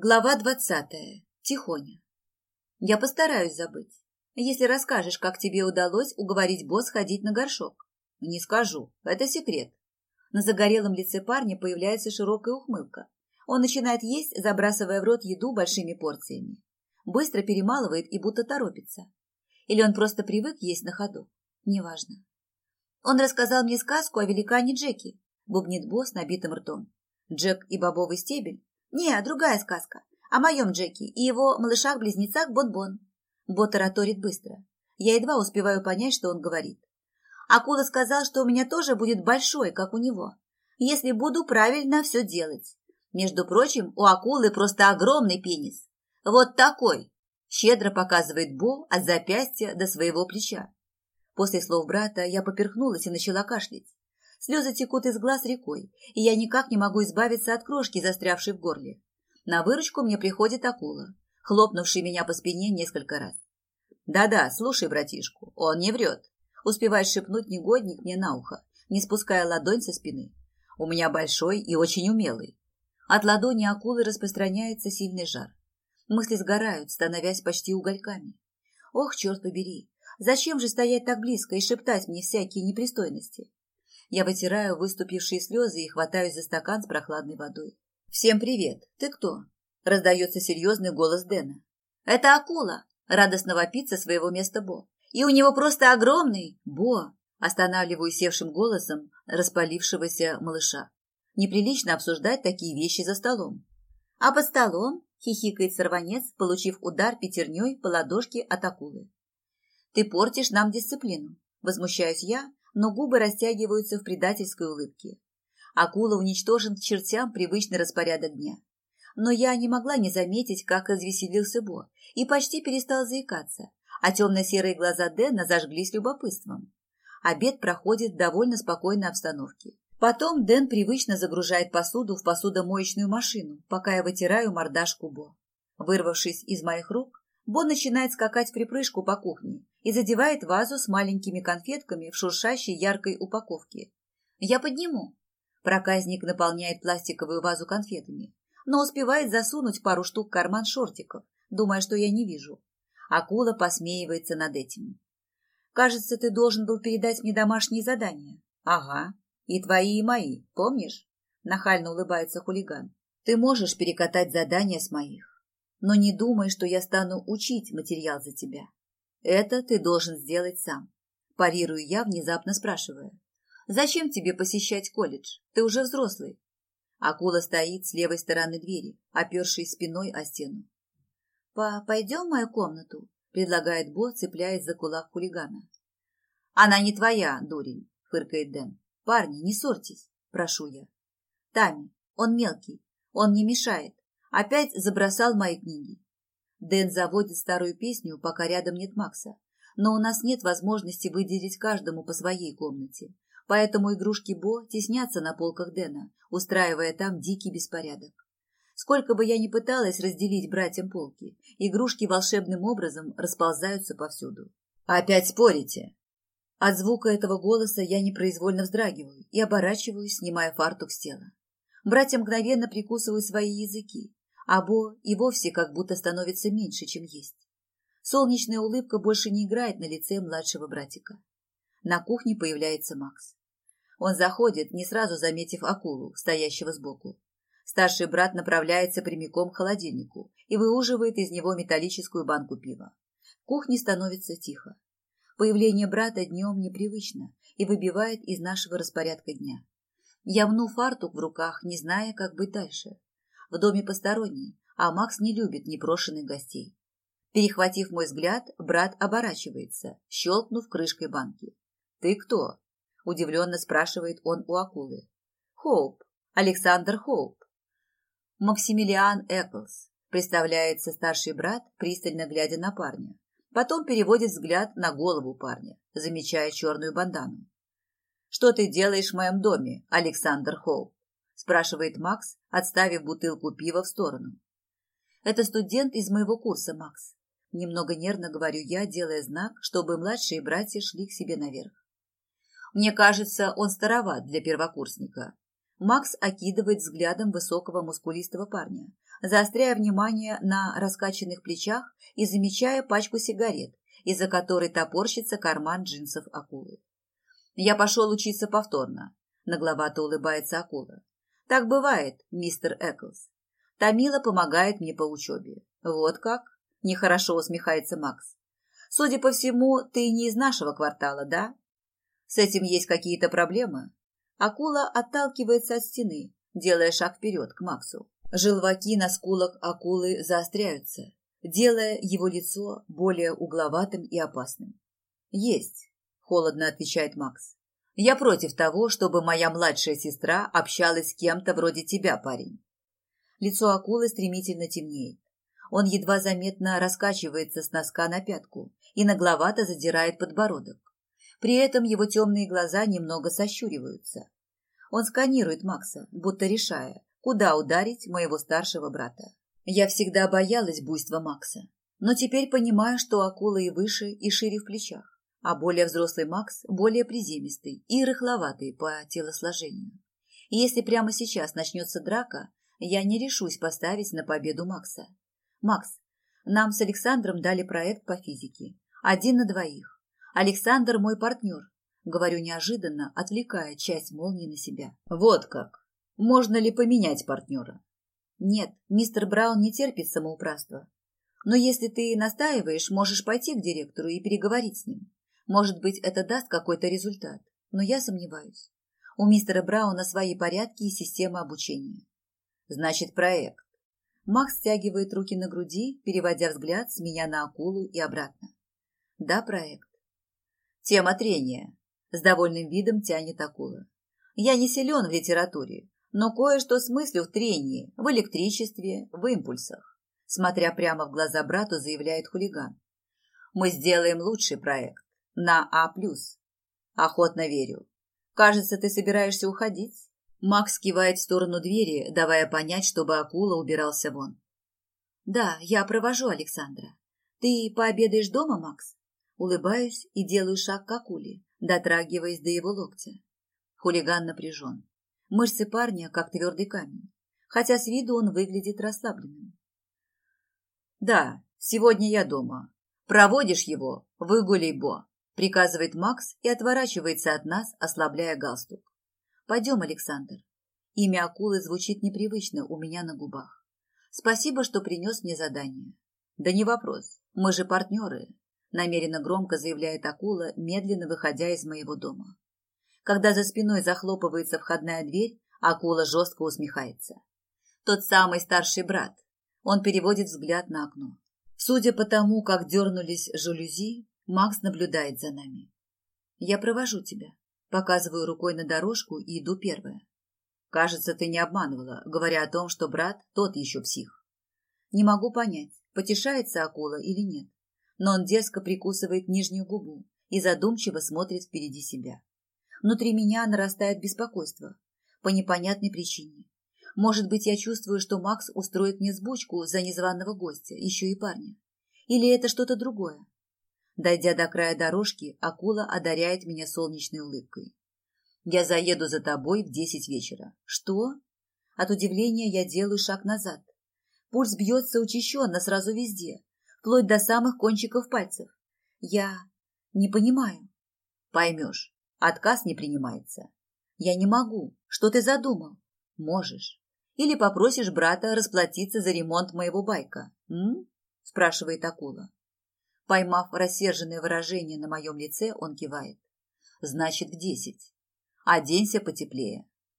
Глава двадцатая. Тихоня. Я постараюсь забыть. Если расскажешь, как тебе удалось уговорить босс ходить на горшок. Не скажу. Это секрет. На загорелом лице парня появляется широкая ухмылка. Он начинает есть, забрасывая в рот еду большими порциями. Быстро перемалывает и будто торопится. Или он просто привык есть на ходу. Неважно. Он рассказал мне сказку о великане Джеки, бубнит босс набитым ртом. Джек и бобовый стебель «Не, другая сказка. О моем Джеки и его малышах-близнецах Бон-Бон». Бот тараторит быстро. Я едва успеваю понять, что он говорит. Акула сказал, что у меня тоже будет большой, как у него, если буду правильно все делать. Между прочим, у акулы просто огромный пенис. Вот такой. Щедро показывает Бо от запястья до своего плеча. После слов брата я поперхнулась и начала кашлять. Слезы текут из глаз рекой, и я никак не могу избавиться от крошки, застрявшей в горле. На выручку мне приходит акула, хлопнувший меня по спине несколько раз. «Да-да, слушай, братишку, он не врет», — успевает шепнуть негодник мне на ухо, не спуская ладонь со спины. «У меня большой и очень умелый». От ладони акулы распространяется сильный жар. Мысли сгорают, становясь почти угольками. Ох, черт побери, зачем же стоять так близко и шептать мне всякие непристойности? Я вытираю выступившие слезы и хватаюсь за стакан с прохладной водой. «Всем привет! Ты кто?» – раздается серьезный голос Дэна. «Это акула!» – радостно вопит со своего места Бо. «И у него просто огромный...» «Бо!» – останавливаю севшим голосом распалившегося малыша. Неприлично обсуждать такие вещи за столом. «А под столом?» – хихикает сорванец, получив удар пятерней по ладошке от акулы. «Ты портишь нам дисциплину», – возмущаюсь я, но губы растягиваются в предательской улыбке. Акула уничтожен к чертям привычный распорядок дня. Но я не могла не заметить, как развеселился Бо, и почти перестал заикаться, а темно-серые глаза Дэна зажглись любопытством. Обед проходит в довольно спокойной обстановке. Потом Дэн привычно загружает посуду в посудомоечную машину, пока я вытираю мордашку Бо. Вырвавшись из моих рук, Бо начинает скакать в припрыжку по кухне и задевает вазу с маленькими конфетками в шуршащей яркой упаковке. «Я подниму». Проказник наполняет пластиковую вазу конфетами, но успевает засунуть пару штук в карман шортиков, думая, что я не вижу. Акула посмеивается над этим. «Кажется, ты должен был передать мне домашние задания». «Ага. И твои, и мои, помнишь?» Нахально улыбается хулиган. «Ты можешь перекатать задания с моих но не думай, что я стану учить материал за тебя. Это ты должен сделать сам. Парирую я, внезапно спрашивая. Зачем тебе посещать колледж? Ты уже взрослый. Акула стоит с левой стороны двери, опершись спиной о стену. По «Пойдем в мою комнату», — предлагает Бо, цепляясь за кулак хулигана. «Она не твоя, дурень», — фыркает Дэн. «Парни, не ссорьтесь, прошу я». «Тами, он мелкий, он не мешает, Опять забросал мои книги. Дэн заводит старую песню, пока рядом нет Макса. Но у нас нет возможности выделить каждому по своей комнате. Поэтому игрушки Бо теснятся на полках Дэна, устраивая там дикий беспорядок. Сколько бы я ни пыталась разделить братьям полки, игрушки волшебным образом расползаются повсюду. «Опять спорите?» От звука этого голоса я непроизвольно вздрагиваю и оборачиваюсь, снимая фартук с тела. Братья мгновенно прикусывают свои языки, а Бо и вовсе как будто становится меньше, чем есть. Солнечная улыбка больше не играет на лице младшего братика. На кухне появляется Макс. Он заходит, не сразу заметив акулу, стоящего сбоку. Старший брат направляется прямиком к холодильнику и выуживает из него металлическую банку пива. В кухне становится тихо. Появление брата днем непривычно и выбивает из нашего распорядка дня. Я вну фартук в руках, не зная, как быть дальше. В доме посторонний, а Макс не любит непрошенных гостей. Перехватив мой взгляд, брат оборачивается, щелкнув крышкой банки. «Ты кто?» – удивленно спрашивает он у акулы. «Хоуп. Александр Хоуп». «Максимилиан Эклс», – представляется старший брат, пристально глядя на парня. Потом переводит взгляд на голову парня, замечая черную бандану. «Что ты делаешь в моем доме, Александр Хоуп?» Спрашивает Макс, отставив бутылку пива в сторону. Это студент из моего курса, Макс. Немного нервно говорю я, делая знак, чтобы младшие братья шли к себе наверх. Мне кажется, он староват для первокурсника. Макс окидывает взглядом высокого мускулистого парня, заостряя внимание на раскачанных плечах и замечая пачку сигарет, из-за которой топорщится карман джинсов акулы. Я пошел учиться повторно. Нагловато улыбается акула. Так бывает, мистер Эклс. Тамила помогает мне по учебе. Вот как? Нехорошо усмехается Макс. Судя по всему, ты не из нашего квартала, да? С этим есть какие-то проблемы? Акула отталкивается от стены, делая шаг вперед к Максу. Желваки на скулах акулы заостряются, делая его лицо более угловатым и опасным. «Есть», – холодно отвечает Макс. «Я против того, чтобы моя младшая сестра общалась с кем-то вроде тебя, парень». Лицо акулы стремительно темнеет. Он едва заметно раскачивается с носка на пятку и нагловато задирает подбородок. При этом его темные глаза немного сощуриваются. Он сканирует Макса, будто решая, куда ударить моего старшего брата. Я всегда боялась буйства Макса, но теперь понимаю, что акула и выше, и шире в плечах, а более взрослый Макс более приземистый и рыхловатый по телосложению. Если прямо сейчас начнется драка, я не решусь поставить на победу Макса. Макс, нам с Александром дали проект по физике. Один на двоих. Александр мой партнер. Говорю неожиданно, отвлекая часть молнии на себя. Вот как. Можно ли поменять партнера? Нет, мистер Браун не терпит самоуправства. Но если ты настаиваешь, можешь пойти к директору и переговорить с ним. Может быть, это даст какой-то результат. Но я сомневаюсь. У мистера Брауна свои порядки и система обучения. Значит, проект. Макс стягивает руки на груди, переводя взгляд с меня на акулу и обратно. Да, проект. Тема трения. С довольным видом тянет акула. Я не силен в литературе, но кое-что смыслю в трении, в электричестве, в импульсах. Смотря прямо в глаза брату, заявляет хулиган. Мы сделаем лучший проект. На А+. Охотно верю. Кажется, ты собираешься уходить? Макс кивает в сторону двери, давая понять, чтобы акула убирался вон. «Да, я провожу Александра. Ты пообедаешь дома, Макс?» Улыбаюсь и делаю шаг к акуле, дотрагиваясь до его локтя. Хулиган напряжен. Мышцы парня, как твердый камень, хотя с виду он выглядит расслабленным. «Да, сегодня я дома. Проводишь его, выгуляй Бо», приказывает Макс и отворачивается от нас, ослабляя галстук. Пойдем, Александр. Имя акулы звучит непривычно у меня на губах. Спасибо, что принес мне задание. Да не вопрос. Мы же партнеры. Намеренно громко заявляет акула, медленно выходя из моего дома. Когда за спиной захлопывается входная дверь, акула жестко усмехается. Тот самый старший брат. Он переводит взгляд на окно. Судя по тому, как дернулись жалюзи, Макс наблюдает за нами. Я провожу тебя. Показываю рукой на дорожку и иду первая. Кажется, ты не обманывала, говоря о том, что брат тот еще псих. Не могу понять, потешается акула или нет. Но он дерзко прикусывает нижнюю губу и задумчиво смотрит впереди себя. Внутри меня нарастает беспокойство. По непонятной причине. Может быть, я чувствую, что Макс устроит мне сбучку за незваного гостя, еще и парня. Или это что-то другое? Дойдя до края дорожки, акула одаряет меня солнечной улыбкой. «Я заеду за тобой в десять вечера». «Что?» От удивления я делаю шаг назад. Пульс бьется учащенно сразу везде, вплоть до самых кончиков пальцев. Я не понимаю. Поймешь, отказ не принимается. Я не могу. Что ты задумал? Можешь. Или попросишь брата расплатиться за ремонт моего байка. М? Спрашивает акула. Поймав рассерженное выражение на моем лице, он кивает. Значит, в десять. Оденься потеплее.